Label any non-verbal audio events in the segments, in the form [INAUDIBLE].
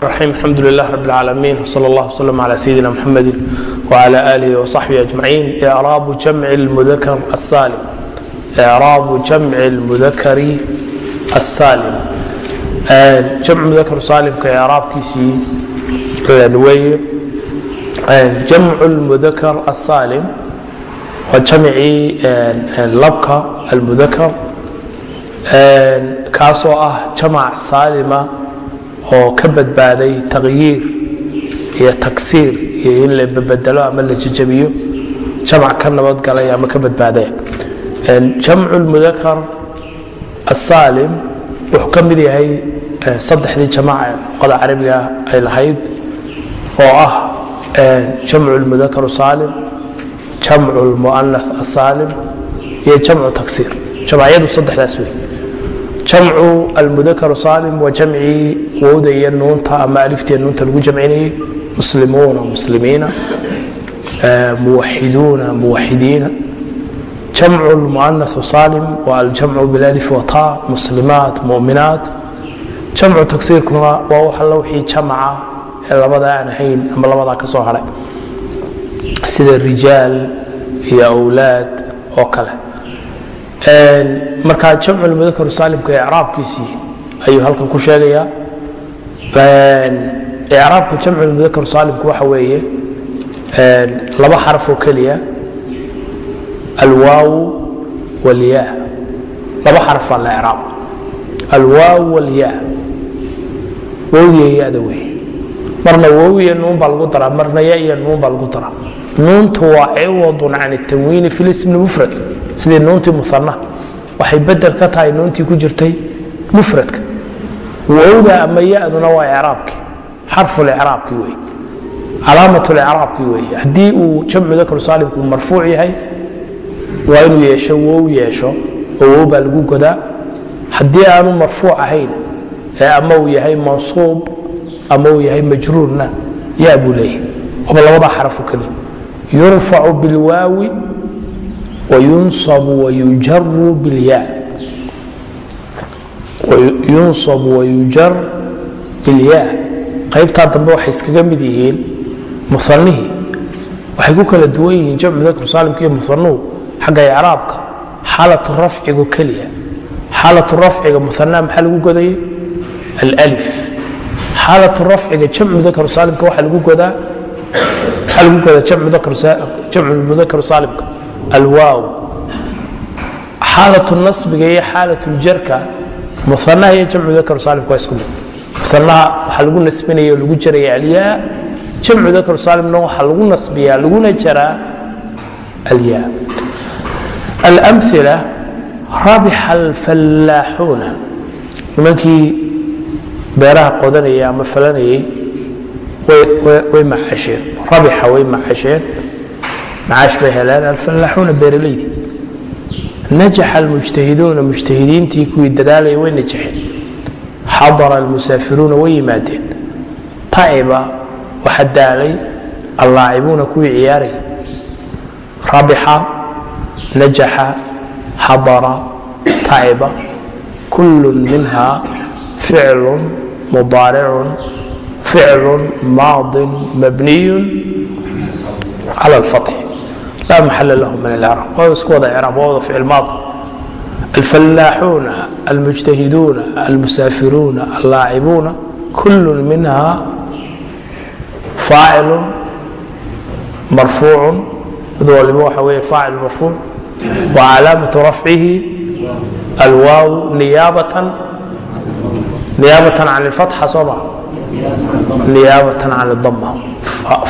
الرحيم الحمد لله رب العالمين وصلى الله وسلم على سيدنا محمد وعلى آله وصحبه أجمعين إعراب جمع المذكر السالم إعراب جمع المذكر السالم جمع مذكر سالم كإعراب كيسي نوي جمع المذكر السالم وجمع لبك المذكر kaasoo ah jamac saalima oo ka badbaaday taqyiir iyo tagsiir iyo in la bedelo ama la jajabiyo jamac ka nabadgalay ama ka badbaadaya jamcu lmudakar asaalim wuxuu ka mid yahay saddexdii jamac luqada carabiga ay lahayd oo ah jamcu lmudakar saalim jamcu lmu'anath asaalim iyo jamcu tagsiir. Jamacyadu saddexdaas wey jamcu almudakar saalim waa jamcii wowda iyo nuunta ama aliftiiyo nuunta lagu jamcinayay muslimuuna muslimiina muwaxiduuna muwaxidiina jamcu lmuanahu saalim waa aljamcu bilalif wata muslimaat muminaat jamcu tagsiirkuna waa wax alla wixii ee labada aan ahayn ama labadaa ka soo haray sida rijaal iyo awlaad oo kale marka jamcu mudakar saalimka icraabkiisii ayuu halkan ku sheegayaa. Icraabka jamcu mudakar saalimka waxa weeye laba xaraf oo keliya alwaaw walya laba xarafaa la icraab alwaaw walya wowdiya yada wey marna wow iyo nuun baa lagu daraa marna ya iyo nuun baa lagu daraa. Nuuntu waa ciwadun can اtanwiini fi lismi mufrad sidii nuuntii muana waxay bedel ka tahay nuuntii ku jirtay mufradka. Wowda ama yaduna waa icraabkii xarfulicraabkii wey calaamatlicraabkii wey haddii uu jamcu dakr saalimku marfuuc yahay waa inuu yeesho wow yeesho oo wow baa lagu godaa. Haddii aanu marfuuc ahayn ama uu yahay mansuub ama uu yahay majruurna ya buu leeyahay. Aba labadaa xarafu keliya yurfacu bilwaawi وينصب ويجر بالياء ينصب ويجر بالياء qaybtaa dambe waxay iskaga mid yihiin muanihii waxay ku kala duwan yihiin jamcu dakr saalimka iyo muanuhu xagga icraabka xaalatu rafcigu keliya xaalatu rafciga muanaa maxaa lagu godayay alif xaalatu rafciga jamcu dakr saalimka waxaa lagu godaa maxaa lagu godaa jamcu mudakar saalimka alwaaw xaalat nasbiga iyo xaalat ljarka muanaha iyo jamcu dakr saalimka waa isku mid. Muanaha waxaa lagu nasbinaya lagu jaraya alyaa. Jamcu dakr saalimna waxaa lagu nasbiyaa laguna jaraa alyaa. Alamila rabixa alfallaaxuuna. Nimankii beeraha qodanayay ama falanayay way macaasheen rabixa way macaasheen macaash bay heleen alfallaaxuuna beeralaydii najaxa almujtahiduuna mujtahidiintii kuwii dadaalaya way najaxeen xadara almusaafiruuna way yimaadeen taciba waxa daalay allaacibuuna kuwii ciyaaray rabixa najaxa xadara taciba kullu minha ficlu mudaaricun ficlu maadin mabniyun cala alfatx laa maxala lahu min alcraab waa isku wada craab waa wada ficil maadi alfallaaxuuna almujtahiduuna almusaafiruuna allaacibuuna kullun minhaa faacilun marfuucun mid waliba waxa weeye faacil marfuuc wa calaamatu rafcihi alwaawu niyaabatan niyaabatan can ilfatxa soo niyaabatan can idama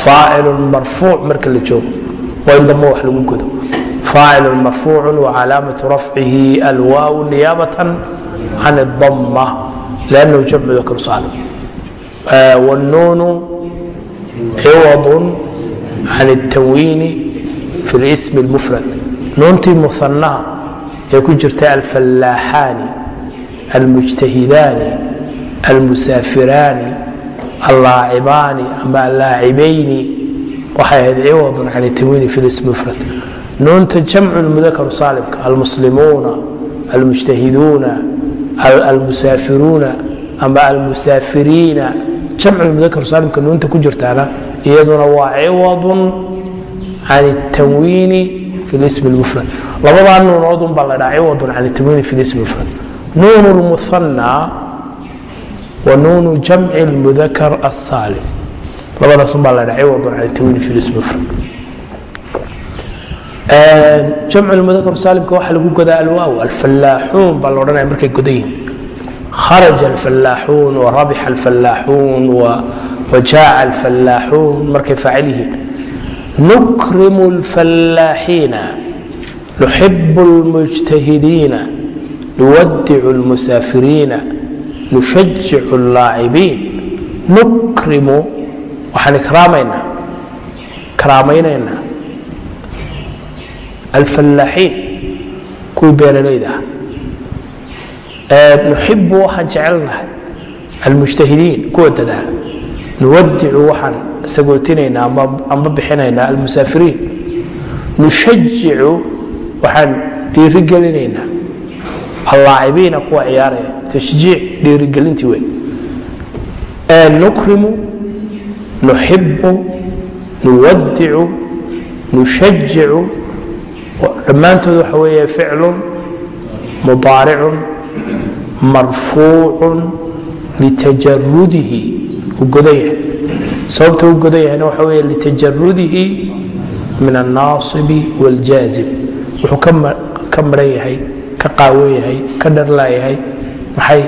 faacilun marfuuc marka la joogo waa in dambe wax lagu godo faacil marfuucu wacalaamatu rafcihi alwaaw niyaabatan can اdama lannahu jamcu dakr saalim wاnnuunu ciwadu can اtanwiini fi اlsm اlmufrad nuuntii muanaha ee ku jirta alfallaaxaani almujtahidaani almusaafiraani allaacibaani ama allaacibayni waxay ahayd ciwadun can tamwiini fi lsmufrad nuunta jamcu lmudakar saalimka almuslimuuna almujtahiduuna almusaafiruuna ama almusaafiriina jamcu lmudakar saalimka nuunta ku jirtaana iyaduna waa ciwadun can tanwiini fi lsm lmufrad labadaa nuunoodun baa la ciwadun can tanwiini fi lsm mufrad. Nuun lmuhanaa wa nuunu jamci lmudakar asaalim labadaasun baa la dhaha ciwadun can اtanwiini fi lism mufrad jamcu mudakar saalimka waxaa lagu godaa alwaaw alfallaaxuun baa la markay godan yihiin kharaja alfallaaxuun warabixa alfallaaxuun wajaaca alfallaaxuun markay faacil yihiin. Nukrimu alfallaaxiina nuxibu almujtahidiina nuwadicu almusaafiriina nushajicu allaacibiin nukrimu waxaan ikraamaynaa karaamaynaynaa alfallaaxiin kuwii beeralayda ah. Nuxibu waxaan jecelnahay almujtahidiin kuwa dadaala nuwadicu waxaan sagootinaynaa amba bixinaynaa almusaafiriin. Nushajicu waxaan dhiirigelinaynaa allaacibiina kuwa ciyaaraya. Tashjiic dhiirigelintii wey nukrimu nuxibu nuwadicu nushajicu dhammaantood waxa weeye ficlu mudaaricun marfuucun litajarudihi uu godan yahay. Sababta u godan yahayna waxa weeye litajarudihi min annaasibi wاljaazib wuxuu ka maran yahay ka qaawan yahay ka dharlaayahay maxay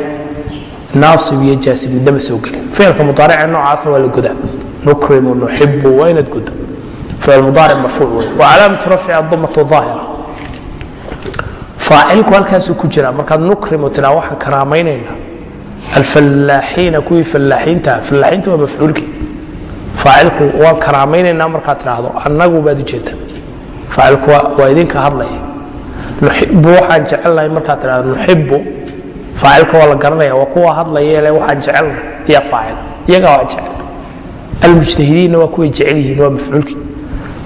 naasib iyo jaasib midnaba soo gelin. Ficilka mudaarica noocaasa waa la godaa nukrimu nuxibu waa inaad godo ficil mudaaric marfuuc wey wa calaamatu rafci adamatu aahira faacilku halkaasuu ku jira markaad nukrimu tiraa waxaan karaamaynaynaa alfallaaxiina kuwii fallaaxiinta fallaaxiinta waa mafcuulkii faacilku waan karaamaynaynaa markaad tidhaahdo annagu baad ujeeda faacilku waa idinka hadlaya nuxibu waxaan jecelnahay markaad tidhahdo nuxibu faacilka waa la garanaya waa kuwa hadlaya le waxaan jecelnahay yaa faacil iyagaa waa jecel almujtahidiinna waa kuway jecel yihiin waa mafcuulkii.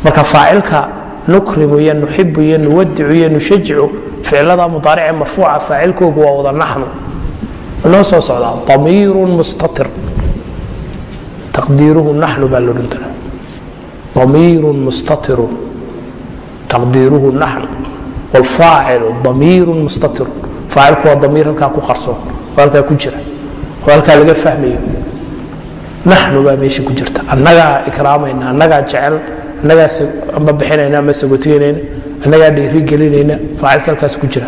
Marka faacilka nukrimu iyo nuxibu iyo nuwadicu iyo nushajicu ficilada mudaarice marfuuca faacilkoogu waa wada naxnu. Noo soo socdaa damiiru mustatir. Taqdiiruhu naxnu baa loodhan karaa. Damiiru mustatirun taqdiiruhu naxnu. Wlfaacilu damiiru mustatirun faacilku waa damiir halkaa ku qarsoon oo halkaa ku jira oo halkaa laga fahmayo naxnu baa meesha ku jirta annagaa ikraamayna annagaa jecel annagaa amba bixinayna ama sagotiganayna annagaa dhiirigelinayna faacilka halkaas ku jira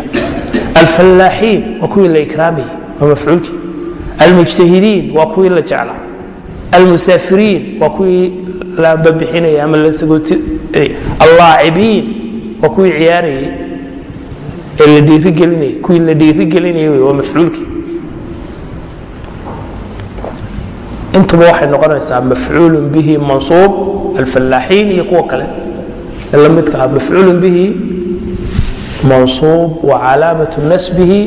alfallaaxiin waa kuwii la ikraamayay waa mafcuulkii almujtahidiin waa kuwii la jeclaa almusaafiriin waa kuwii la ambabixinaya ama la sagotinaya allaacibiin waa kuwii ciyaarayay ee la dhiirigelinayay kuwii la dhiirigelinayay waa mafcuulkii intuba waxay noqonaysaa mafcuul bihi mansuub alfallaaxiin iyo kuwa kale la midka ah mafcuul bihi mansuub wa calaamatu nasbihi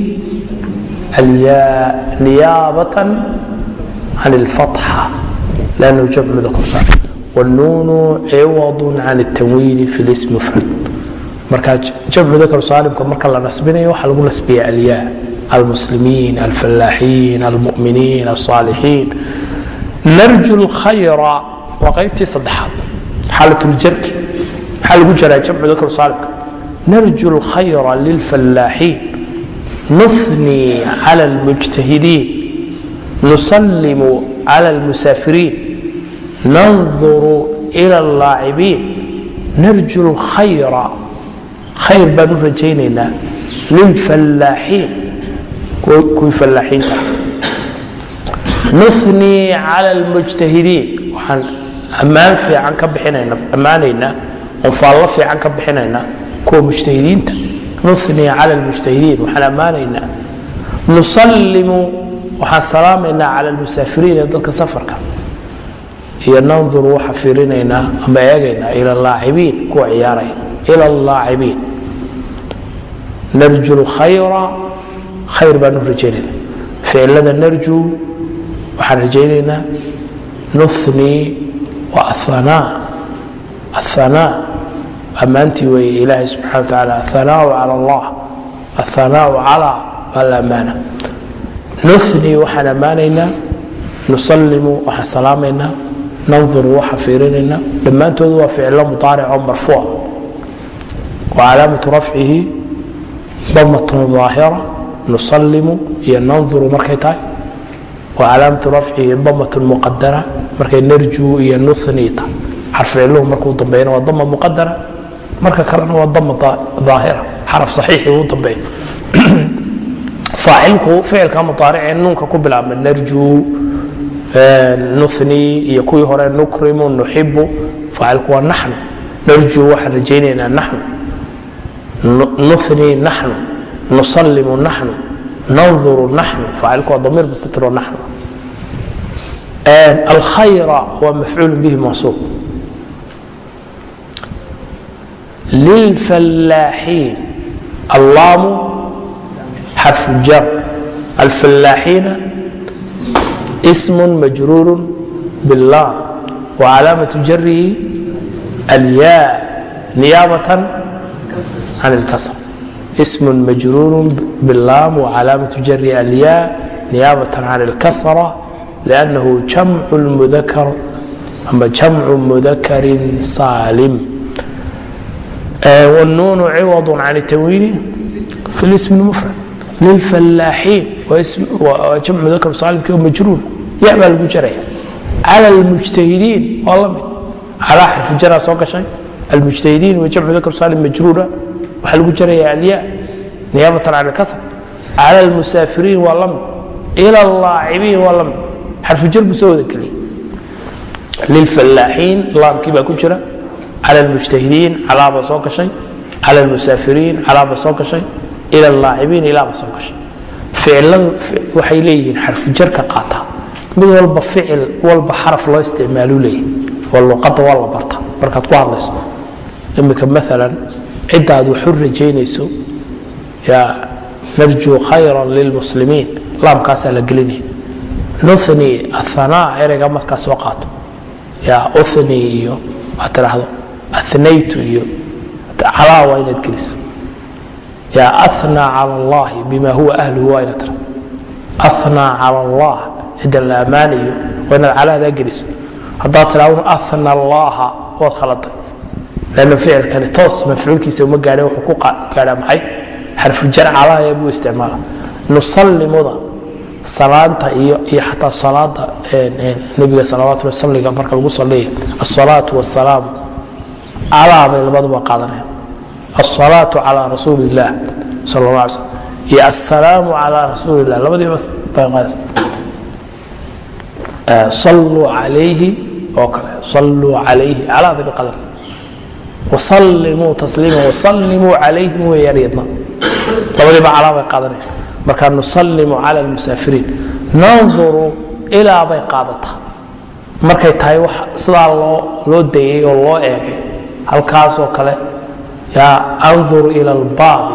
alyaa niyaabatan can اlfatxa lannahu jamc mudakar saar wاnuunu ciwad can الtanwiini fi lism mufrad marka jamc mudakar saalimka marka la nasbinayo waxaa lagu nasbiya alyaa almuslimiin alfallaaxiin almuminiin alصaalixiin narju lkhayra waa qaybtii saddexaad. Xaalatuljarki maxaa lagu jaraa jamcu dakr saalimka narju lkhayra lilfallaaxiin nufnii cala almujtahidiin nusallimu cala almusaafiriin nanduru ila allaacibiin. Narju lkhayra khayr baan rajaynaynaa. Lilfallaaxiin kuwii fallaaxiinta nufnii cala almujtahidiin waxaan ammaan fiican ka bixinayna ammaanaynaa oon fiican ka bixinaynaa kuwa mujtahidiinta. Nufnii cala almujtahidiin waxaan ammaanaynaa nusallimu waxaan salaamaynaa cala almusaafiriin ee dadka safarka. Iyo nanduru waxaa fiirinaynaa ama eegaynaa ila allaacibiin kuwa ciyaaraya. Ila allaacibiin narju lkhayra khayr baan u rajaynayna. Ficilada narju waxaan rajaynaynaa nuni waa ahanaa ammaantii weeye ilaahay subxana wa tacaala athanaau cala allah athanaau calaa waa la ammaana. Nuni waxaan ammaanaynaa nusalimu waxaan salaamaynaa nanduru waxaan fiirinaynaa dhammaantoodu waa ficilo mudaaric oo marfuuca wacalaamatu rafcihi damatun daahira nusalimu iyo nanduru markay tahay wacalaamatu rafcihi damatun muqadara markay narjuu iyo nuhni tahay xarficiluhu markuu dambeeyana waa dama muqadara marka kalena waa dama daahira xaraf saxiixi uu dambeeya [CLEARS THROAT] faacilku ficilka mudaaricee nuunka ku bilaabma narjuu nuhni iyo kuwii hore nukrimu nuxibu faacilku waa naxnu. Narjuu waxaan rajaynaynaa naxnu. Nuhni naxnu. Nusalimu naxnu nuru naxnu aacilku waa damiir mustatiro naxnu alkhayra waa mafcuul bihi mansuub lilfallaaxiin allaamu xafjar alfallaaxiina sm majruuru biاllaam wcalaamatu jarihi alyaa niyaabatan can اlkasr عن الكسر اسم مجرور باللام وعلامة جره الياء نيابة عن الكسرة لأنه جمع المذكر أما جمع مذكر سالم آه والنون عوض عن التنوين في الاسم المفرد للفلاحين وجمع مذكر سالم كيو مجرور يعمل المجرية على المجتهدين والله من على حرف جرى سوق شيء المجتهدين وجمع مذكر سالم مجرورة وحل المجرية الياء نيابة عن الكسر على المسافرين والله من إلى اللاعبين والله من حرف جر بسوء ذكري للفلاحين الله كيف كجرة على المجتهدين على بسوق شيء على المسافرين على بسوق شيء ila laacibiin ilaa ba soo gashay ficiladu waxay leeyihiin xarfu jarka qaata mid walba ficil walba xaraf loo isticmaalu leeyahy oo luqadda waa la barta markaad ku hadlayso imika maalan cidda waxu rajaynayso ya narjuu khayra lilmuslimiin laamkaasaa la gelinaya nuthni ahanaa erayga markaa soo qaato. Ya uthni iyo aad tidhaahdo anaytu iyo calaawa inaad geliso. Ya anaa cala allahi bima huwa ahluhu waa inaad tira anaa cala allah cidda la ammaanayo waa inaad calaadaa geliso. Haddaad tidhahdon ana allaha waad khaladay lann ficilkani toos mafcuulkiisa uma gaadhin wuxuu ku gaadhaa maxay xarfu jarcalahaya buu isticmaala nusallimuda salaanta iyo iyo xataa salaada nebiga salawatullah salliga marka lagu salliyay asalaatu wasalaamu alaa bay labaduba qaadanaya asalaatu calaa rasuuli illaah sala allah alay slam iyo assalaamu calaa rasuuli illah labadiiba bay qaadaysa salluu calayhi oo kale salluu calayhi alaada bay qaadanaysa wsalimuu tasliima wasallimuu calayhim way labadiiba calaa bay marka nusalimu cala almusaafiriin nanduru ilaa bay qaadataa markay tahay wax sidaa loo loo dayey oo loo eegay halkaasoo kale yaa anduru ila albaabi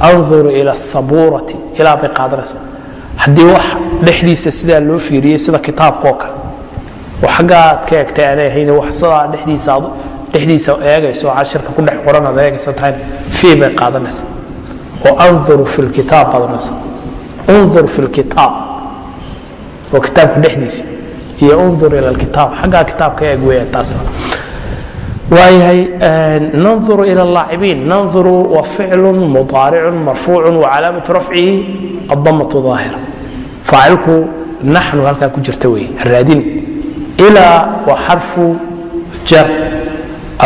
anduru ila asabuurati ilaa bay qaadanaysaa haddii wax dhexdiisa sidaa loo fiiriyey sida kitaabka kale oo xaggaad ka egtay aan ahayn wax sidaa dhexdiisa adu dhexdiisa eegayso cashirka ku dhex qoran aad eegaysa tahay fii bay qaadanaysa. Oo anuru fi lkitaab qaadanaysa. Undur fi lkitaab oo kitaabka dhexdiisa. Iyo undur ila alkitaab xaggaa kitaabka eeg weeyaan taasna. Waayahay nanuru ila allaacibiin nanuru waa ficlu mudaaricun marfuucu wacalaamatu rafcihi adamatu daahira. Faacilku naxnu halkaa ku jirta wey raadini ilaa waa xarfu jar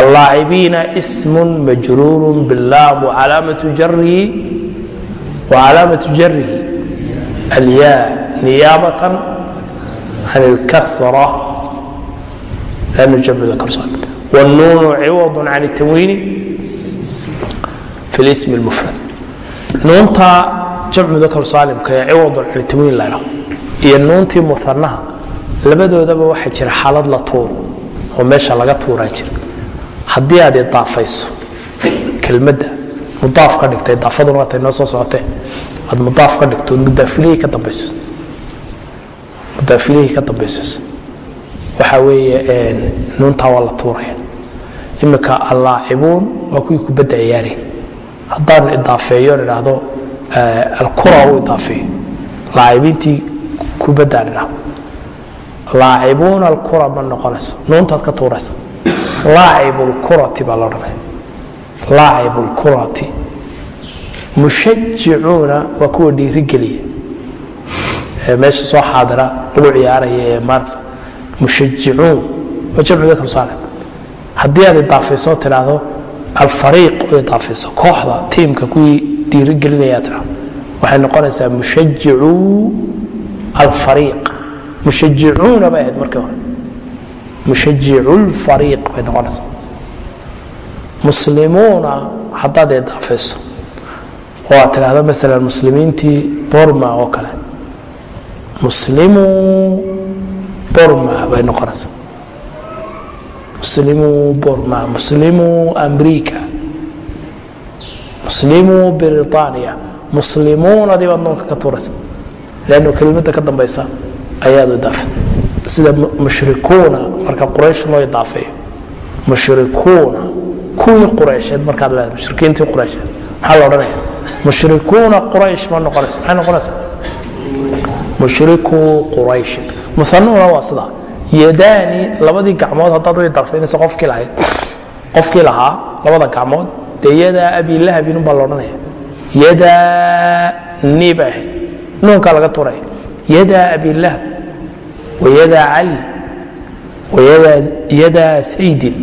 allaacibiina ismu majruuru billaam wacalaamatu jarihi wacalaamatu jarihi alyaa niyaabatan can ilkasra lanu jamcu dakar saalim والنون عوض عن التنوين في الاسم المفرد نونتا جمع ذكر سالم كي عوض عن التنوين لا له هي نونتي مثنها labadoodaba waxaa jira xaalad la tuuro oo meesha laga tuuraa jira haddii aad idaafayso kelmadda mudaaf ka dhigta idaafaduna waatay noo soo socotee aad mudaaf ka dhigto mudaafilihii ka dambayso mudaafilihii ka dambaysiso waxa weeye nuuntaa waa la tuuraya. Imika allaacibuun waa kuwii kubadda ciyaari. Haddaan idaafeeyo idhaahdo alkura u idaafeeyo laacibiintii kubaddaan idhaahdo laacibuuna alkura ma noqonayso. Nuuntaad ka tuuraysa laacibu lkurati baa la odhanaya laacibu lkurati mushajicuuna waa kuwa dhiirigeliya. Ee meesha soo xaadira lagu ciyaaraya ee marx mushajicuun waa jamcu dakr saalim haddii aad idaafayso tidhaahdo alfariiq oo idaafayso kooxda tiimka kuwii dhiirigelinaya tidhahdo waxay noqonaysaa mushajicuu alfariiq. Mushajicuuna bay ahayd markii hore mushajicu lfariiq bay noqonaysaa. Muslimuuna haddaad idaafayso oo aad tidhaahdo masalan muslimiintii borma oo kale muslimuu borma bay noqonaysaa. Muslimuu borma muslimuu amriika muslimuu britaniya muslimuunadii baad noonka ka tuuraysa lannu kelimada ka dambaysa ayaad idaafay sida mushrikuuna marka quraysh loo idaafeeyo mushrikuuna kuwii quraysheed markaad leedahay mushrikiintii quraysheed maxaa la odhanaya? Mushrikuuna quraysh ma noqonaysa. Maxay noqonaysaa mushrikuu qurayshin muhanuuna waa sidaa yadaani labadii gacmood haddaad u idaafeynaysa qofkii lahayd qofkii lahaa labada gacmood dee yadaa abi lahabin baa la odhanaya. Yadaa ni bay ahayd. Nuunkaa laga tuuraya yadaa abi lahab wayadaa cali wayadaa saydin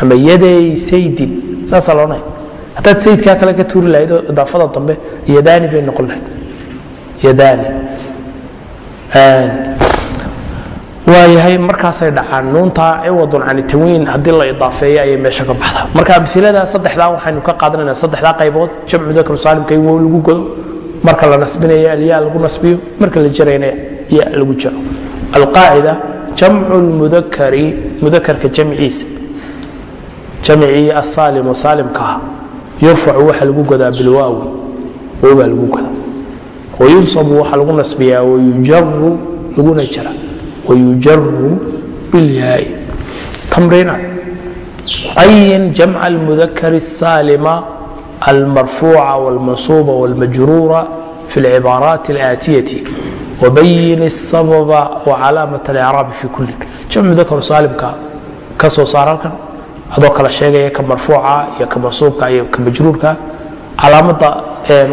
ama yaday saydin saasaa la odhanaya haddaad sayidkaa kale ka tuuri lahayd oo idaafada dambe yadaani bay noqon lahayd. Yadaani. Waayahay markaasay dhacaan nuuntaa ciwadun can tanwiin haddii la idaafeeyo ayay meesha ka baxdaa. Marka amilada saddexdaa waxaynu ka qaadanayna saddexdaa qaybood jamcu dakru saalimka in wow lagu godo marka la nasbinayo alyaa lagu nasbiyo marka la jarayna ya lagu jaro alqaacida jamcu lmudakari mudakarka jamciisa jamcii asaalim saalimkaah yurfacu waxa lagu godaa bilwaawi wowbaa lagu godaa wayunsabu waxa lagu nasbiyaa wayujaru laguna jara wayujaru bilyaai tamriinaad cayin jamca almudakari الsaalima almarfuuca wاlmansuuba wاlmajruura fi اlcibaaraat اlaatiyati wabayin الsababa wacalaamaة اlإcraabi fi kulin jamc mudakar saalimka ka soo saar halkan adoo kala sheegaya ka marfuuca iyo ka mansuubka iyo ka majruurka calaamada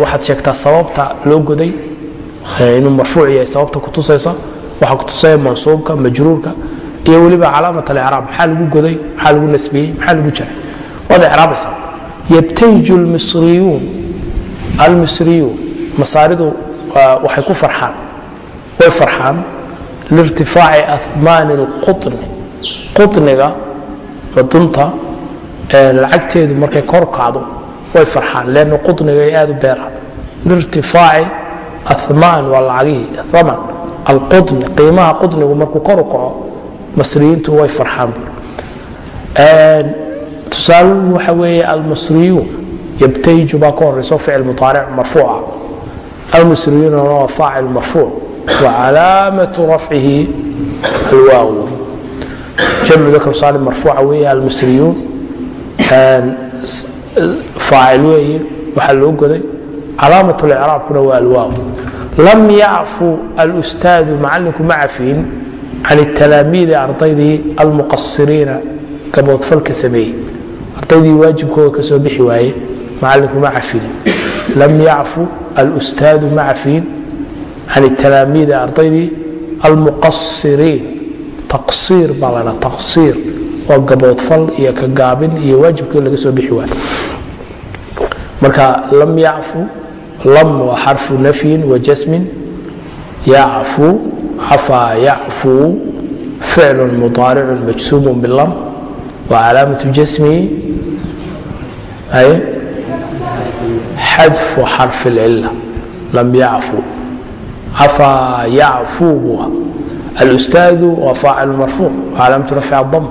waxaad sheegtaa sababta loo goday inuu marfuuc yahay sababta kutusaysa waxaa kutusaya mansuubka majruurka iyo weliba calaamat alicraab maxaa lagu goday maxaa lagu nasbiyey maxaa lagu jaray waad icraabaysaa yabtayju lmisriyuun almisriyuun masaaridu waxay ku farxaan way farxaan liirtifaaci ahmaani اlquطni quطniga madunta lacagteedu markay kor kacdo way farxaan leanna quطniga ay aad u beeraan liirtifaaci ahmaan waa lacagihii aman alquطni qiimaha quطnigu markuu kor u kaco masriyiintu way farxaan bu tusaaluhu waxa weeye almasriyuun yabtayju baa ka horayso ficil muaaric marfuuca almasriyuuna waa faacil marfuuc wacalaamatu rafcihi alwaaw jamcu dakr saalim marfuuca weeye almasriyuun faacil weeye waxaa loo goday calaamat licraabkuna waa alwaaw lam yacfu alustaadu macalinku ma cafiin can italaamiidi ardaydii almuqasiriina gaboodfalka sameeyey ardaydii waajibkooda ka bixi waaye macalinku ma cafin lam yacfu alustaadu ma cafiin can italaamiidi ardaydii almuqasiriin taqsiir baa la dhaa taqsiir waa gaboodfal iyo ka gaabin iyo waajibkii laga soo bixi waaye marka lam yacfu lam waa xarfu nafyin wajasmin yacfu cafaa yacfuu ficlu mudaaricu majsuumu bilam wcalaamaة jasmihi xadfu xarfi اlcila lam yacfu afaa yacfuuhu alustaadu waa faacil marfuuc calaamatu rafci adam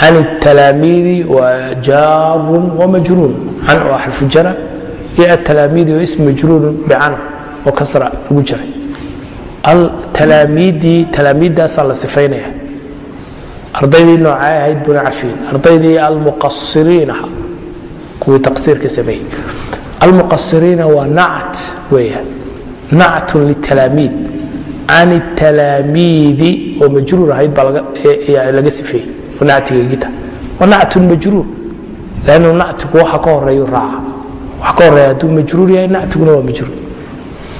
can الtalaamiidi waa jaarun wamajruun can oo xarfu jara. Iyo atalaamiidi waa ism majruurun bicana oo kasra. Lagu jiray altalaamiidii talaamiiddaasaa la sifaynaya. Ardaydii noocay ahayd buna cafiin ardaydii almuqasiriin ahaa kuwii taqsiirka sameeyey. Almuqasiriina waa nacat weeyaan nactun litalaamiid. Can الtalaamiidi oo majruur ahayd laga sifeeyey. Oo nactiga gita. Wa nactun majruur. Lannu nactigu waxa ka horeeyu raaca. Waxa ka horreeya hadduu majruur yahay nactiguna waa majruur.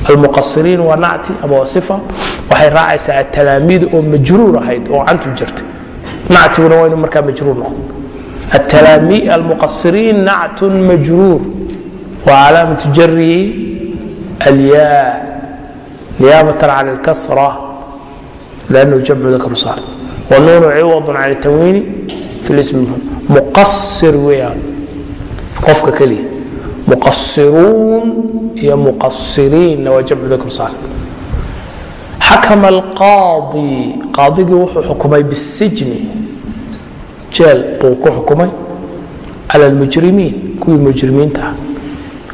Almuqasiriin waa nacti ama waa sifa. Waxay raacaysaa atalaamiid oo majruur ahayd oo cantu jirtay. Nactiguna waa inuu markaa majruur noqdo. Almuqasiriin nactun majruur. Wa calaamatu jarihi alyaa niyaabatan can اlkasra lannahu jamcu dakru saalim wanuunu ciwad can اtanwiini fi lismi muqasir weeyaan qofka keliya muqasiruun iyo muqasiriinna waa jamcu dakr saalim xakama alqaadi qaadigii wuxuu xukumay bisijni jeel buu ku xukumay cala almujrimiin kuwii mujrimiinta ah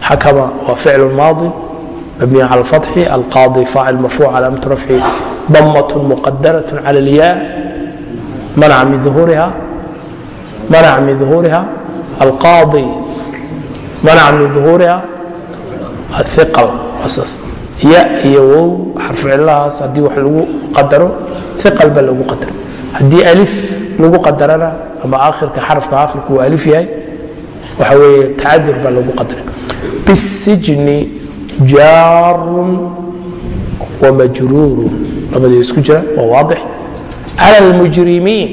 xakama waa mabniya cala alfatxi alqaadi faacil marfuuc calaamat rafci damat muqadarat cala alyaa manaca min uhuriha manaca min uhuuriha alqaadi manaca min uhuuriha aiqal ya iyo wow xarficilladaas haddii wax lagu qadaro iqal baa lagu qadara haddii alif lagu qadarana ama akhirka xarafka akhirku uu alif yahay waxa weeye tacadur baa lagu qadara bisijni jaarun wamajruurun labadii isku jira waa waadix cala almujrimiin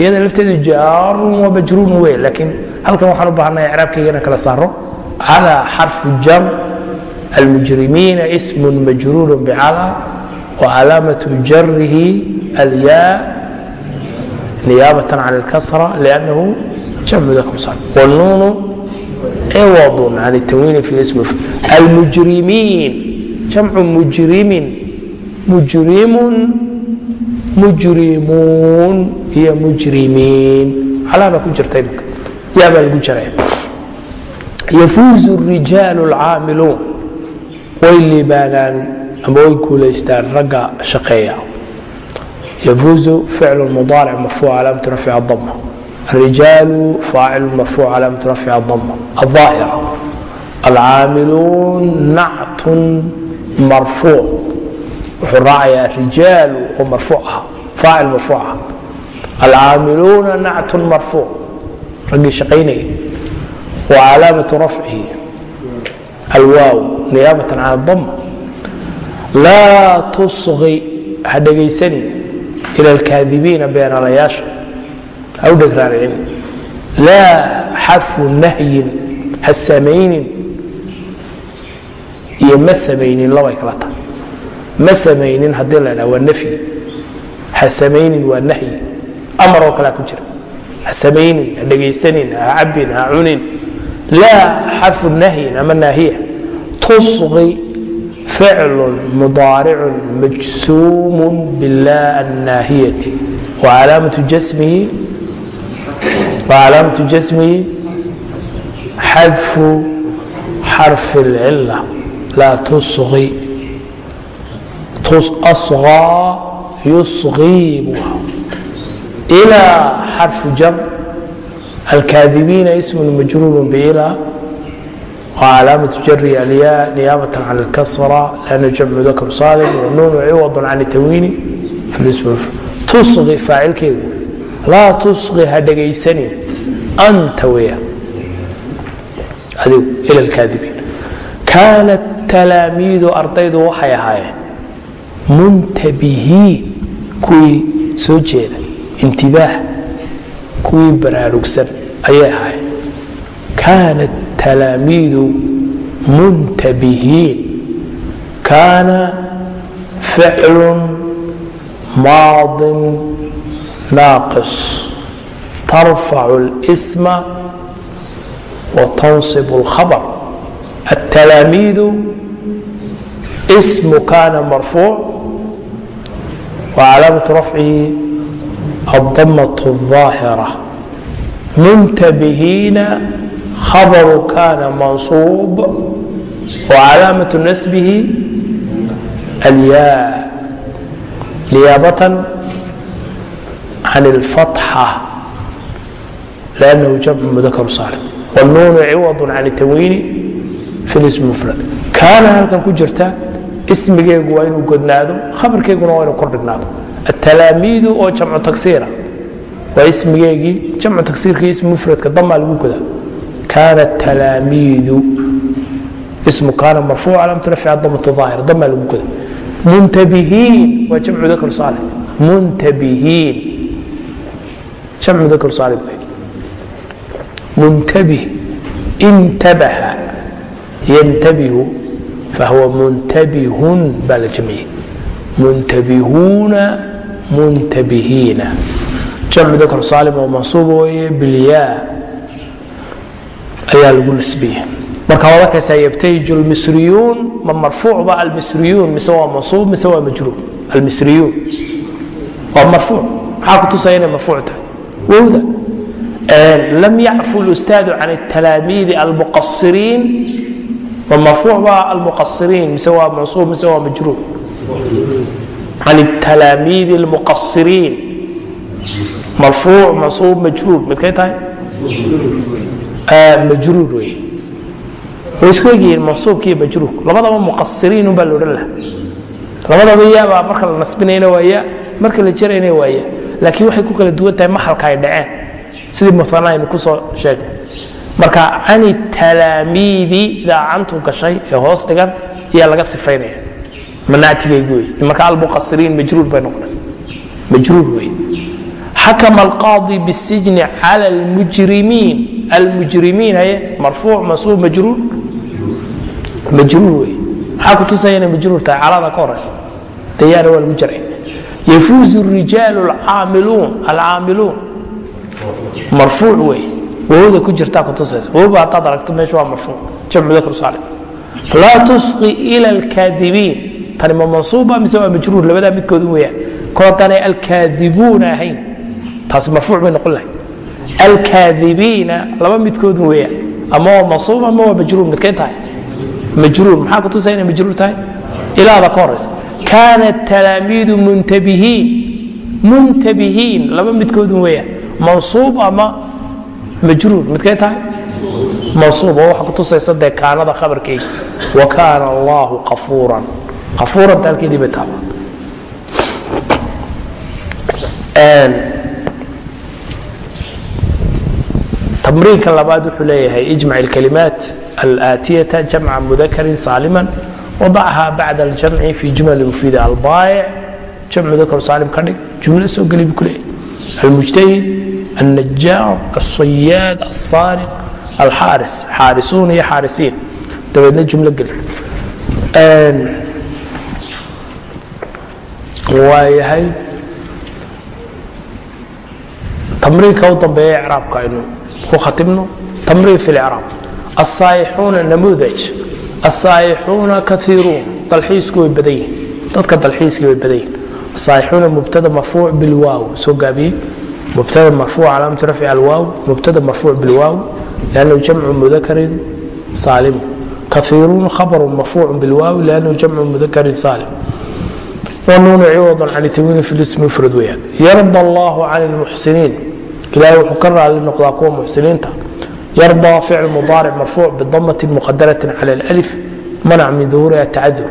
iyada lafteedu jaarun wamajruurun wey laakiin halkan waxaan u baahanaya icraabkaygana kala saaro cala xarfu jar almujrimiina ism majruur bcala wcalaamaة jarihi alya niyaabaة can اlkasra lأnnahu jamcu dakr wnuunu ciwad can الtanwiini fi ism almujrimiin jamcu mujrimin mujrimun mujrimuun iyo mujrimiin calaama ku jirta imika yaa baa lagu jaraya yafuuzu الrijaal اlcaamiluun way liibaanaan ama way guulaystaan ragga shaqeeya yafuuzu ficlu mudaaric marfuuc calaamatu rafci adama الrijaalu faacilu marfuuc calaamatu rafci adama الظaahira alcaamiluun nactun marfuuc wuxuu raacayaa rijaalu oo marfuuc aha faacil marfuuc aha alcaamiluuna nactun marfuuc raggii shaqaynaya wa calaamatu rafcihi alwaaw niyaabة can اdam laa tusqi ha dhegaysanin ila اlkaadibiina beenalayaasha ha u dhegraaricin laa xarfu nahyin ha samaynin iyo ma samaynin labay kala tahay. Ma samaynin haddii la dhaa waa nafyi. Ha samaynin waa nahyi. Amar oo kalea ku jira. Ha samaynin ha dhegaysanin ha cabin ha cunin. Laa xarfu nahyin ama naahiya. Tusqi ficlu mudaaricu majsuumu bila annaahiyati. Wacalaamatu jasmihi وcalaamaة jasmihi xadfu xarfi اlcila laa tusqi asغىa yusqii buu إlى xarfu jar alkaadibiina ism majruur bإlى وcalaamaة jari alya niyaabaة can اlkasra lأnna jamcu dakr saalim wanuunu ciwad can الtawini tusqi faacilkeedu laa tusqi ha dhegaysanin anta weya adigu ila lkaadibiin kaanat talaamiidu ardaydu waxay ahaayeen muntabihiin kuwii soo jeeda intibaah kuwii baraarugsan ayay ahaayeen kaanat talaamiidu muntabihiin kaana ficlu maadin naaqis tarfacu اlsma watansib اlkhabr الtalaamiidu smu kana marfuuc wcalaamaة rafcihi الdamaة الظaahirة muntabihiina khabru kana mansuub wcalaamaة nasbihi alya niyaabatan can اlfatxa lannahu jamcu mudakr saalim wاlnuunu ciwad can الtanwiini fi lism mufrad kaana halkan ku jirta ismigeegu waa inuu godnaado khabarkeeguna waa inuu kordhignaado atalaamiidu oo jamcu tagsiira waa ismigeegii jamcu tagsiirka ism mufradka damaa lagu godaa kaana talaamiidu ismu kaana marfuuc calaamatu rafciha damatu daahira damaa lagu godaa muntabihiin waa jamcu dakr saalix muntabihiin jamcu dakr saalix wey muntabih intabaha yantabihu fahuwa muntabihun baa muntabihuuna muntabihiina jamcu dakr saalim oo mansuub weeye bilyaa ayaa lagu nasbiyey marka waad arkaysaa yabtahiju ma marfuuc ba almisriyuun mise waa mansuub mise waa majruur almisriyuun waa marfuuc maxaa ku tusaya inay marfuuc tahay wowda lam yacfu lstaadu can talaamiidi almuqasiriin ma marfuuc ba almuqasiriin mise waa mansuub mise waa majruub can talaamiidi almuqasiriin marfuuc mansuub majruub midkay tahay? Majruur wey. Way isku egyihiin mansuubkiiyo majruurku labadaba muqasiriin baa la odhan laha labadaba yaabaa marka la nasbinayna waaya marka la jarayna waaya laakiin waxay ku kala duwan tahay maxalka ay dhaceen sidii muana aynu ku soo sheegnay marka cani talaamiidi idaa cantu gashay ee hoos dhigan ayaa laga sifaynaya manactigaygu wey marka almuqasiriin majruur bay noqonaysa majruur wey xakama alqaadi bisijni cala almujrimiin. Almujrimiin haye marfuuc mansuub majruur? Majruur wey maxaa ku tusaya inay majruur tahay? Calada ka horeysa dayaana waa lagu jaray yafuuzu alcaamiluun alcaamiluun marfuuc wey wowda ku jirtaa muntabihiin. Laba midkood weeyaan mansuub ama majruur midkay tahay? Mansuub oo waxa ku tusaysa dee kaanada khabarkeegi wa kaana allahu qafuuran qafuuran taalkeedii taaba tamriinka labaad wuxuu leeyahay ijmac اlkalimaat alaatiyata jamca mudakarin saaliman wadachaa bacda aljamci fi jumali mufiida albaayic jamc mudakar saalim ka dhig jumlo soo geli buu ku leeyahay almujtahid النجار الصياد الصارق الحارس حارسون iyo xaarisiin dabeedna jumlo geli waayahay tamriinka u dambeeya icraabka aynu ku khatimno tamriin fi اlcraab الصاayixuuna namudaj الصاayixuuna kaiiruun dalxiisku way badan yihin dadka dalxiiskii way badan yihin الصاayixuuna mubtada marfuuc bilwaaw soo gaabiyey مبتدا مرفوع علامة رفع الواو مبتدا مرفوع بالواو لأنه جمع مذكر سالم كثيرون خبر مرفوع بالواو لأنه جمع مذكر سالم والنون عوض عن التنوين في الاسم مفرد ويان يرضى الله عن المحسنين إلهي وحكر على النقضاء قوة محسنين يرضى فعل مضارع مرفوع بالضمة مقدرة على الألف منع من ظهورها التعذر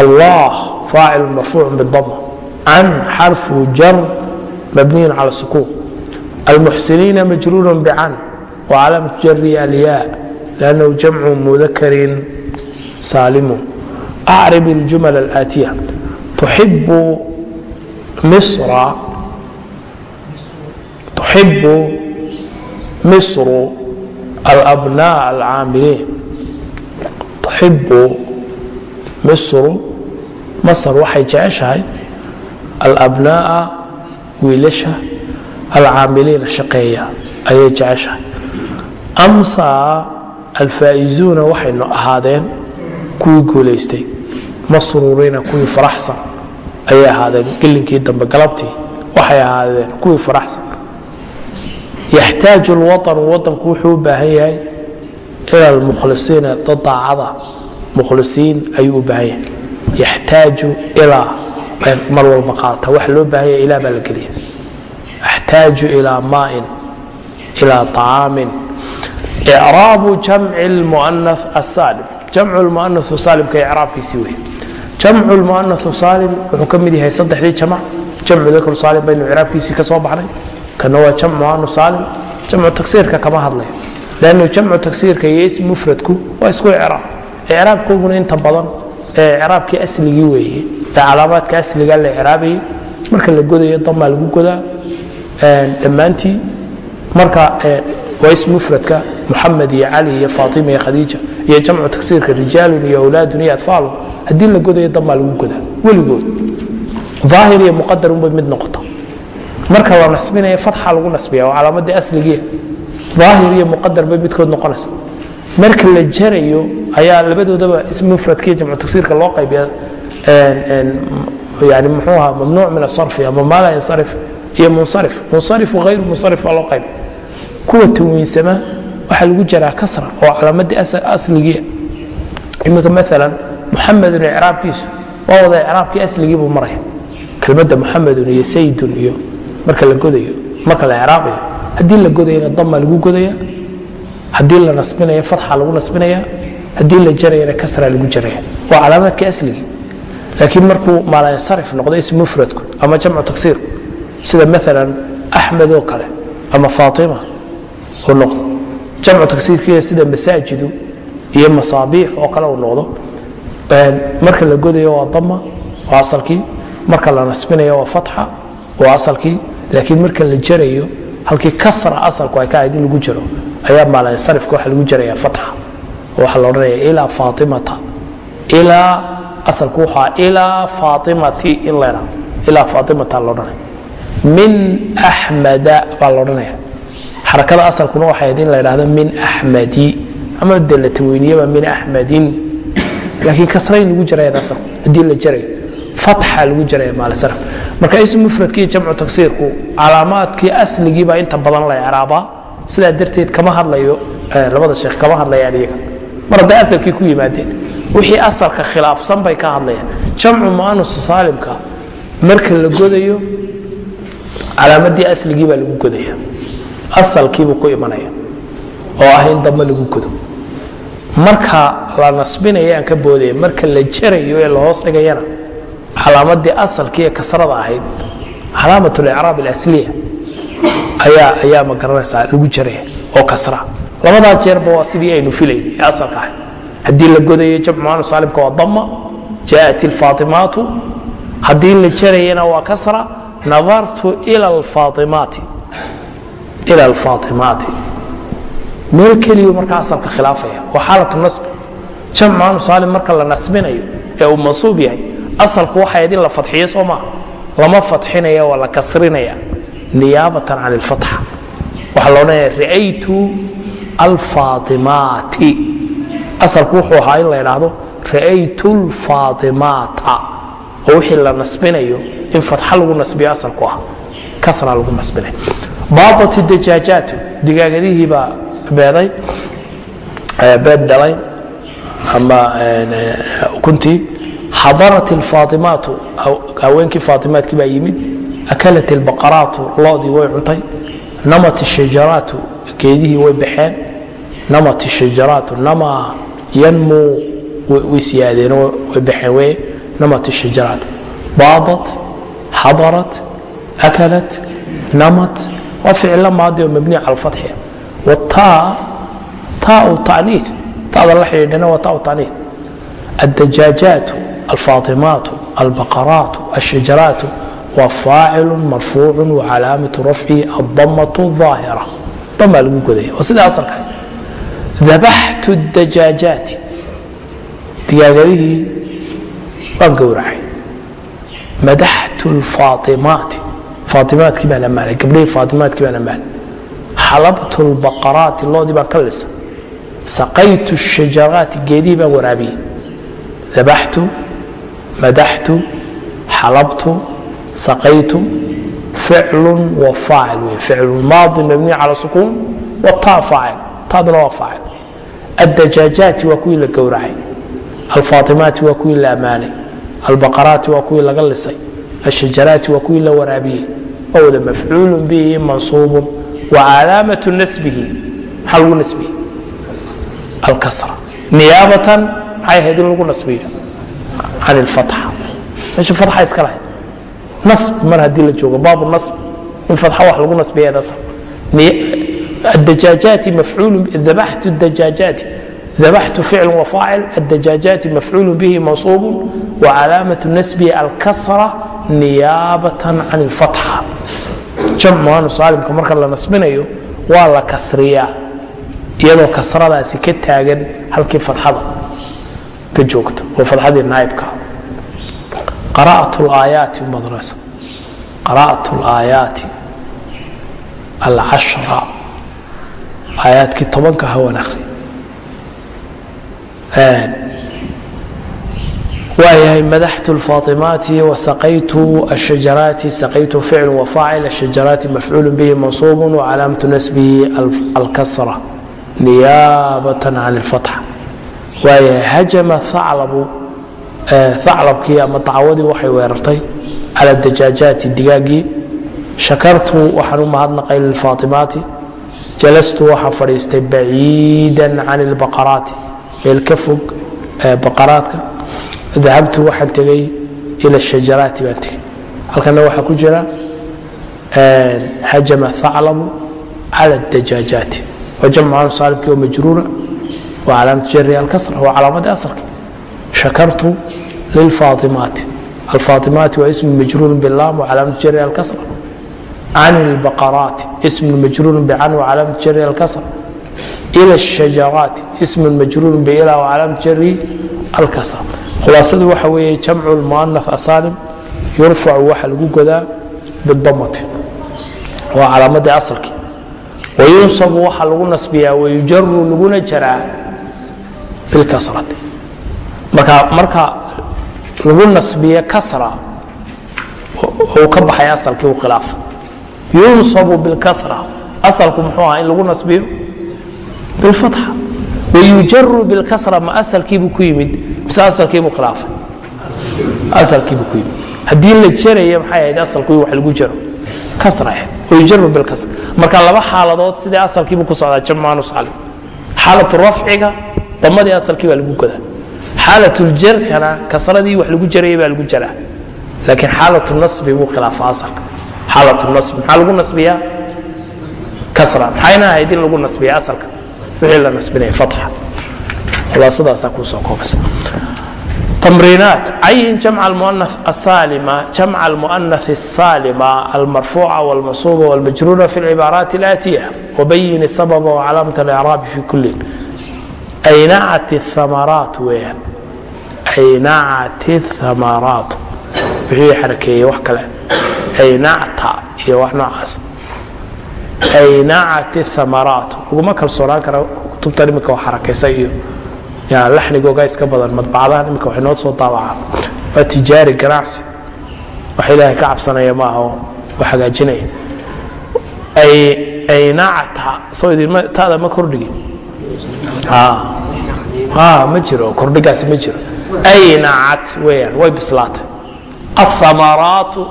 الله فاعل مرفوع بالضمة can xarfu jar mabniyu cala sukuun almuxsiniina majruurun bican wcalamtu jariya alyaa lannahu jamcu mudakarin saalimun acrib iljumal alaatiya tuxibu misra tuxibu misru alabnaa alcaamiliin tuxibu misru masar waxay jeceshahay alabnaa'a wiilasha alcaamiliina shaqeeya ayay jeceshahay. Amsaa alfaa'izuuna waxaynu ahaadeen kuwii guulaystay. Masruuriina kuwii faraxsan ayay ahaadeen. Gelinkii dambe galabtii waxay ahaadeen kuwii faraxsan. Yaxtaaju lwaطanu wadanku wuxuu u baahan yahay ila almukhlisiina dad mukhlisiin ayuu u baahan yahay. Yaxtaaju ilaa mar walba qaata. Waxa loo baahan yahay ilah baa la geliya axtaaju ilaa maain ilaa طacaamin icraabu jamci اlmuana asaalim jamcu lmuana saalimka icraabkiisii wey jamcu lmuanau saalim wuxuu ka mid yahay saddexdii jamac. Jamcu dakru saalim baynu ciraabkiisii ka soo baxnay. Kana waa jamc muanu saalim jamcu tagsiirka kama hadlayo lannu jamcu tagsiirka iyo ism mufradku waa isku icraab icraabkooguna inta badan ee icraabkii asligii weeye ee calaamaadka asligaa la icraabayay marka la godayo damaa lagu godaa dhammaantii marka waa ism mufradka muxamed iyo cali iyo faatima iyo khadiija iyo jamcu tagsiirka rijaalun iyo awlaadun iyo atfaalun haddii la godayo damaa lagu godaa weligood. Aahir iyo muqadar unbay mid noqota marka la nasbinaya fatxa lagu nasbiya waa calaamadii asligiia aahir iyo muqadar bay midkood noqonaysa. Marka la jarayo ayaa labadoodaba ism mufradka iyo jamcu tagsiirka loo qaybiya yani mxuu ahaa mamnuuc min asarfi ama maa laa yansarif iyo munsarif. Munsarif hayru munsarif baa loo qaybiya kuwa tanwiinsama waxaa lagu jaraa kasra oo calaamadii asligiia iminka maalan muxamedun icraabkiisu waa wada icraabkii asligii buu maraya kelmadda muxamedun iyo sayidun iyo marka la godayo marka la icraabayo haddii la godayana dama lagu godaya haddii la nasbinayo fatxa lagu nasbinaya haddii la jarayana kasra lagu jaraya waa calaamaadkii asligii laakiin markuu maalansarif noqdo ism mufradku ama jamcu tagsiirku sida maalan axmed oo kale ama faatima uu noqdo. Jamcu tagsiirkiiya sida masaajidu iyo masaabiix oo kale uu noqdo marka la godayo waa dama waa asalkii marka la nasbinayo waa fatxa waa asalkii laakiin marka la jarayo halkii kasra asalku ay ka ahayd in lagu jaro ayaa maalansarifka waxa lagu jaraya fatxa. Waxaa la odhanaya ilaa faatimata ilaa asalku wuxuu ilaa faatimati in la idhaho ilaa faatimata la odhanaya min axmada baa la odhanaya xarakada asalkuna waxay ahayd in la idhahdo min axmadi ama dee la taweyniyaba min axmadin laakiin kasray lagu jarayaan asalku haddii la jarayo fatxa lagu jaraya maalisarf marka ism mufradki iyo jamcu tagsiirku calaamaadkii asligiibaa inta badan la icraabaa. Sidaa darteed kama hadlayo labada sheekh kama hadlayaan iyaga mar hadday asalkii ku yimaadeen wixii asalka khilaafsan bay ka hadlayaan. Jamcu muanusu saalimka marka la godayo calaamadii asligii baa lagu godaya asalkiibuu ku imanaya oo ah in dambe lagu godo. Marka la nasbinaya aan ka boodaya marka la jarayo ee la hoos dhigayana calaamadii asalkii ee kasrada ahayd calaamat licraab alasliya ayaa ayaa ma garanaysaa lagu jaraya oo kasra. Labadaa jeerba waa sidii aynu filayn ee asalka ahayd haddii la godayo jamcumaanu saalimka waa dama jaءat ilfaatimaatu haddii la jarayana waa kasra nadartu ila alfaaimaati alfaatimaati. Meel keliyu markaa asalka khilaafaya waa xaalatu nasb. Jamcumaanu saalim marka la nasbinayo ee uu mansuub yahay asalku waxay ahayd in la fadxiyo soo maa lama fadxinaya waa la kasrinaya. Niyaabatan can ilfatxa waxaa la odhanaya ra'aytu alfaatimaati asalku wuxuu ahaa in la idhaahdo ra'aytu lfaatimaata oo wixii la nasbinayo in fatxa lagu nasbiyo asalku ah. Kasra lagu nasbinay. Baatat dajaajaatu digaagadihii baa beeday beed dhalay ama ukuntii xadarat ilfaatimaatu haweenkii faatimaadkii baa yimid. Akalat ilbaqaraatu loodii way cuntay. Namat ishajaraatu geedihii way baxeen. Namat ishajaraatu nama yanmuu way siyaadeen way baxeen weye namat ishajaraat baadat xadarat akalat namat waa ficilo maadi oo mabniya cala alfatxiya wataa taau taniid. Tada la xidhiidhana waa taau taniid. Addajaajaatu alfaatimaatu albaqaraatu ashajaraatu waa faacilu marfuucu wacalaamatu rafcihi addamatu aahira damaa lagu godaya waa sida asalka dabaxtu dajaajaati digaagadihii waan gowracay madaxtu lfaaimaati faaimaadkii baan ammaanay gabdhihii faaimaadkii baan ammaanay xalabtu lbaqaraati loodii baan ka lisa saqaytu shajaraati geedihii baan waraabiyey. Dabaxtu madaxtu xalabtu saqaytu ficlu wa faacil wey ficlu maadi mabniy cala sukuun wataa faacil. Taaduna waa faacil addajaajaati waa kuwii la gowracay alfaatimaati waa kuwii la ammaanay albaqaraati waa kuwii laga lisay ashajaraati waa kuwii la waraabiyey waa wada bihi mansuubun wa calaamatu nasbihi maxaa lagu nasbiye alkasra niyaabatan maxay ahayd in lagu nasbiyo can اlfatxa meesha fatxa iska lahayd nasb mar haddii la joogo baabu nasb in fatxa wax lagu nasbiyeedas الدجاجات مفعول ذبحت الدجاجات ذبحت فعل وفاعل الدجاجات مفعول به منصوب وعلامة النسب الكسرة نيابة عن الفتحة jamc muanu saalimka marka la nasbinayo waa la kasriyaa iyadoo kasradaasi ka taagan halkii fadxada ka joogto oo fadxadii naaibka qara'at laayaati umadrasa qara'at laayaati alcashra aayaadkii tobanka hawan akhri waayahay madaxtu lfaaimaati wasaqaytu ashajaraati saqaytu ficl wafaacil ashajaraati mafcuul bihi mansuub wcalaamatu nasbihi alkasra niyaabatan can اlfatxa waayahay hajama aclabu aclabkii ama dacwadii waxay weerartay cala dajaajaati digaagii shakartu waxaan u mahadnaqay lilfaaimaati jalastu waxaan fadhiistay baciida can اlbaqaraati meel ka fog baqaraadka dahabtu waxaan tegay ila shajaraati baan tegay halkana waxaa ku jira hajama aclabu cala dajaajaati waa saalimkii oo majruura waa calaamatu jari alkasra waa calaamadii asalka shakartu lilfaaimaati alfaaimaati waa ismu majruur bilaam wa calaamatu jari alkasra can اlbaqaraati ismu majruur bican wa calaamatu jari alkasra ila الshajaraati ismu majruur bila wa calaamatu jari alkasra khulaasadu waxa weeye jamcu lmuana asaalim yurfacu waxa lagu godaa bidamati waa calaamadii asalkii wayunsabu waxa lagu nasbiyaa wayujaru laguna jaraa bilkasrati marka marka lagu nasbiye kasra uu ka baxay asalkii u khilaafa yunsabu bilkasra. Asalku muxuu ahaa in lagu nasbiyo? Bilfatxa. Wayujaru bilkasra ma asalkiibuu ku yimid. Mise asalkiibuu khilaafay. Asalkiibuu ku yimid. Haddii la jaraya maxay ahayd asalku wax lagu jaro? Kasra ahayd. Wayujaru bilkasra. Marka laba xaaladood sidii asalkiibuu ku socdaa jamcaanu salim. Xaalatu rafciga damadii asalkii baa lagu godaa. Xaalatuljarkana kasradii wax lagu jarayay baa lagu jaraa. Laakiin xaalatu nasbi buu khilaafa asalka xaalatu nasbi maxaa lagu nasbiyaa kasra maxayna ahayd in lagu nasbiya asalka wixii la nasbinaya fatxa khulaasadaasaa kuu soo koobaysa تمرينات عين جمع المؤنث السالمة جمع المؤنث السالمة المرفوعة والمنصوبة والمجرورة في العبارات الآتية وبين السبب وعلامة الإعراب في كل أينعت الثمرات وين أينعت الثمرات وحي حركية وحكلا aynacta iyo wax noocaas. Aynacati amaraat laguma kalsoonaan kara kutubtan imika wax harakaysa iyo laxnigoogaa iska badan madbacadahan imika waxay noo soo daabacaan waa tijaari ganacsi. Wax ilaahay ka cabsanaya maaha oo hagaajinaya. Aynacta soo idinma taada ma kordhigin? Ma jiro kordhigaasi ma jiro. Aynacat weyaan way bislaatay. Aamaraatu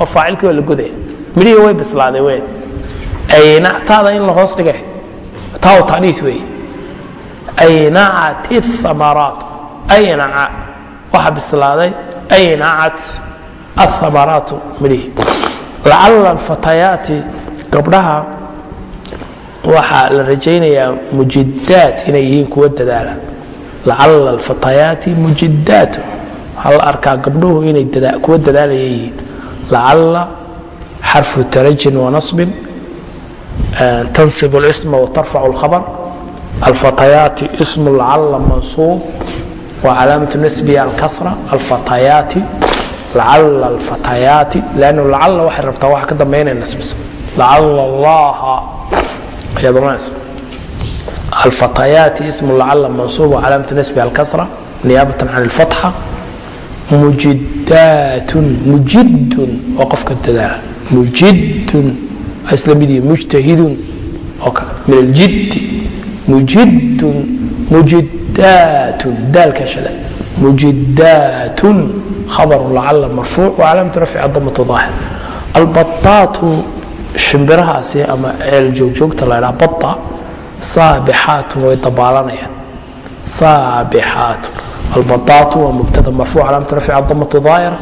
oo faacilkii la godaya midhihii way bislaaday we aynatada in la hoos dhige taw taniis wey aynacat amaraat aynaca waxa bislaaday aynacat aamaraatu midhihii lacala alfatayaati gabdhaha waxaa la rajaynayaa mujidaat inay yihiin kuwa dadaala. Lacala alfatayaati mujidaat waxaa la arkaa gabdhuhu inay kuwa dadaalaya yihiin lacala xarfu tarajin wanasbin tansib اlsma watarfac اlkhabr الفتيات اسم لعل منصوب وعلامة نسبه الكسرة الفتيات لعل الفتيات لأنه لعل واحد ربطة واحد كده بين النسب لعل الله يضمن اسم الفتيات اسم لعل منصوب وعلامة نسبه الكسرة mujidaatun mujidun waa qofka dadaala mujidun islamidii mujtahidun oo kale. Min aljiddi. Mujidun mujidaatun daalka shada mujidaatun khabar lacala marfuuc wacalaamatu rafci adamatu daahir. Albaطaatu shimbirahaasi ama ceel joogjoogta la ydhaha baa saabixaatun way dabaalanayaan. Saabixaatun waa mubtada marfuuc calaamatu rafci damatu daahira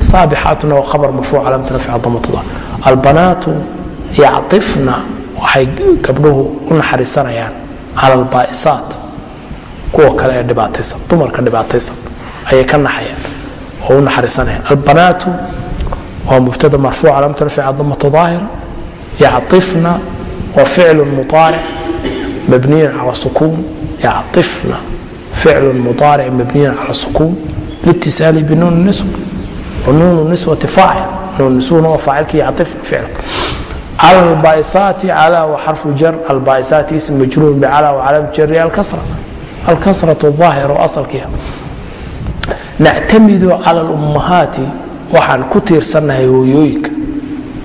saabixaatuna waa khabar marfuuc calaamatu rafci damatu daahira albanaatu yactifna waxay gabdhuhu u naxariisanayaan cala albaa'isaat kuwa kale ee dhibaataysan dumarka dhibaataysan ayay ka naxayaan oo u naxariisanayaan albanaatu waa mubtada marfuuc calaamatu rafci damatu daahira yactifna waa ficlu muطaaric mabniyu cala sukuun yacifna ficlu muطaaric mabniyu cala sukuun litisaali binuun nisw nuun niswati faacil nuun niswuna waa faacilka yacifna ficilka cala albaa'isaati cala wa xarfu jar albaa'isaati ism majruur bicala wa calaam jari alkasra alkasratu ظaahir oo asalkiia nactamidu cala lummahaati waxaan ku tiirsannahay hooyooyinka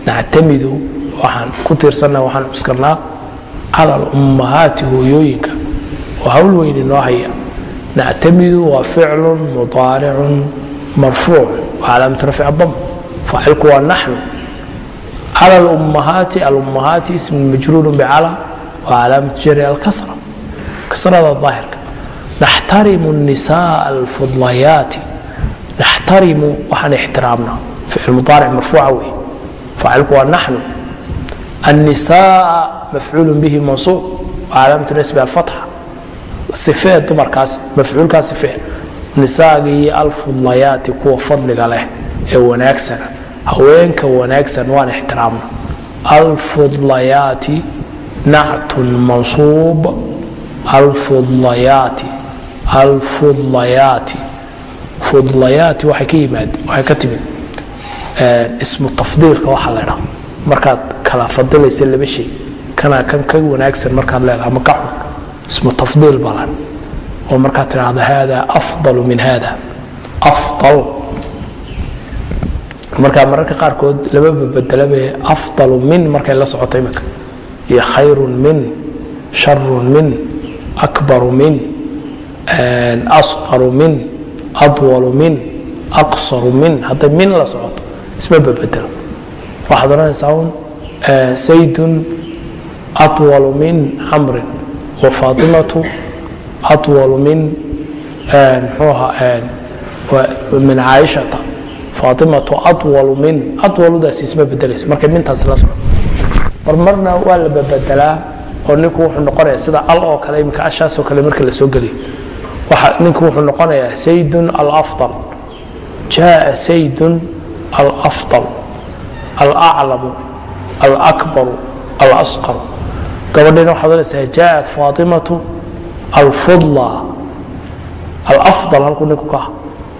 nactamidu waxaan ku tiirsannahay waxaan cuskanaa cala alummahaati hooyooyinka oo hawl weyn inoo haya nactamidu waa ficlu muaaricun marfuuc calaamatu rafc dam faacilku waa naxnu cala ummahaati alummahaati ismun majruuru bicala waa calaamatu jari alkasra kasrada daahirka naxtarimu nisaa alfudlayaati naxtarimu waxaan ixtiraamnaa ficl muaaric marfuuca wey faacilku waa naxnu annisaa mafcuulu bihi mansuub waa calaamatu nasbi alfatxa sifee dumarkaas mafcuulkaa sifee nisaagii alfudlayaati kuwa fadliga leh ee wanaagsana haweenka wanaagsan waan ixtiraamna alfudlayaati nactun mansuub alfudlayaati alfudlayaati fudlayaati waxay ka yimaad waxay ka timid ismu tafdiilka waxaa la dhaho markaad kala fadilaysa laba shay kanaa kan ka wanaagsan markaad leedahay ama ka xun ismu tafdiil balan oo markaad tidhaahdo hada afdalu min hada afdal. Marka mararka qaarkood laba babedelabe afdalu min markay la socoto imika iyo khayrun min sharun min akbaru min asqaru min adwalu min aqsaru min. Hadday min la socoto isma babedelo waxaad odhanaysaa un saydun aطwalu min camrin wafaatimatu awalu min mxuuahaa min caaishata faatimatu awalu min awaludaas isma bedelayso markay mintaas la socdo. Mar waa la babedelaa oo ninku wuxuu noqonaya sida al oo kale imika ashaas oo kale markii la soo geliyo ninku wuxuu noqonayaa saydun alafal jaaa saydun alafal alaclamu alakbaru alasqaru gabadhiina waxaad olaysaa jaءat faatimatu alfudla alafضal halkuu ninku ka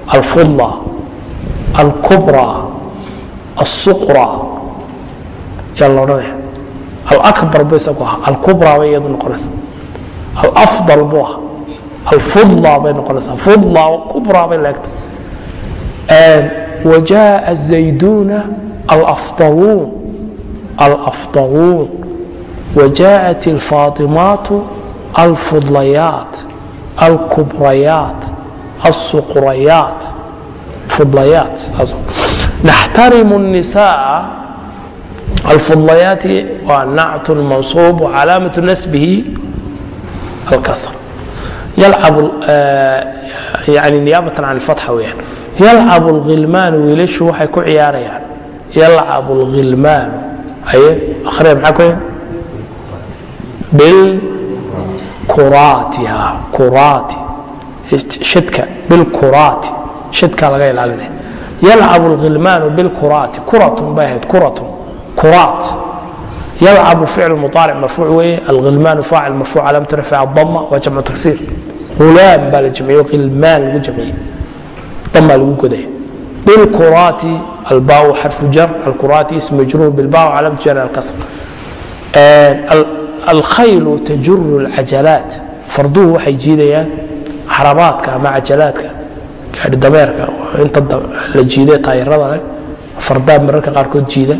alfudla alkubra alsuqra yaa la odhanaya alakbar bu isagu aha alkubra bay iyadu noqonaysa alafضal buu aha alfudla bay noqonaysaa fudla kubra bay leegtay وجاء الزيدون الأفضلون الأفضلون وجاءت الفاطمات الفضليات الكبريات الصقريات فضليات نحترم النساء الفضليات ونعت المنصوب وعلامة نسبه الكسر يلعب يعني نيابة عن الفتحة ويعني yalcab اlhilmaanu wiilashu waxay ku ciyaarayaan yalcab اlhilmaanu aye akhriya maxaa ku shidkaa laga ilaalinaya yalcab اlhilmaanu bilkuraati kuratun bay ahayd kuratun kuraat yalcabu ficl muطaaric marfuuc weeye alhilmaanu faacil marfuuc calaamatu rafca dama waa jamcu taksiir hulaam baa la jamciyo hilmaan lagu jamciyey baa lagu godaya bilkuraati albaa xarfu jar alkuraati ism majruur bilbaa calaam jar alkasr alkhaylu tajuru alcajalaat farduhu waxay jiidayaan xarabaadka ama cajalaadka gaadhi dameerka inta la jiiday taayirada leh fardaa mararka qaarkood jiida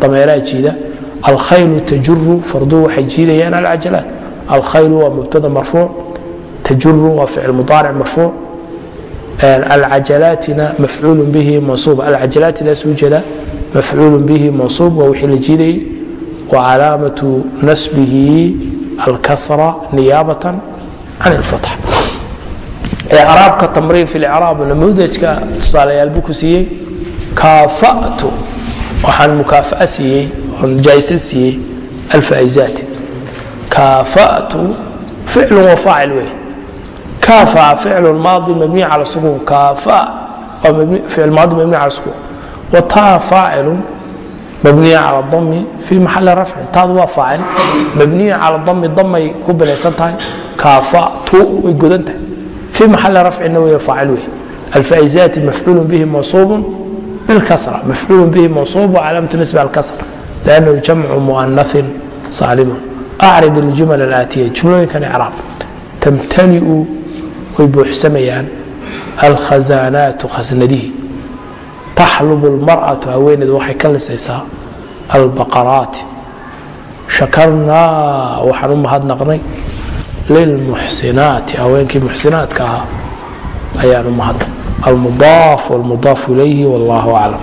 dameeraa jiida alkhaylu tajuru farduhu waxay jiidayaan alcajalaat alkhaylu waa mubtada marfuuc tajuru waa ficil mudaaric marfuuc alcajalaatina mafcuul bihi mansuub alcajalaatinaasu jeeda mafcuul bihi mansuub waa wixii la jiidayay wcalaamatu nasbihi alkasra niyaabatan can اlfatx raabka tamriin fi lcraab namudajka tusaalayaal buu ku siiyey kaafatu waxaan mukaafa'a siiyey oon jaa'isad siiyey alfaa'izaat kaafatu ficlu wa faacil wey kaafa ficlu maadi mabniya cala sukuun kaafa waa ficil maadi mabniya cala sukuun wataa faacilun mabniya cal dami fi maxali rafci taadu waa faacil mabniya cal dami damay ku binaysan tahay kaafatu way godan tahay fi maxali rafcina wey faacil wey alfaaizaati mafcuul bihi mansuubu bilkasra mafcuul bihi mansuubu calaamatu nisbi alkasra lannahu jamcu muanain saalimun acrib iljumal alaatiya jumlooyinkan icraab tamtaniu way buuxsamayaan alkhazanaatu khasnadihi taxlubu lmaratu haweeneedu waxay ka lisaysaa albaqaraati. Shakarnaa waxaan u mahadnaqnay. Lilmuxsinaati haweenkii muxsinaadka ahaa ayaanu mahad almudaaf wlmudaaf ilayhi wallaahu aclam.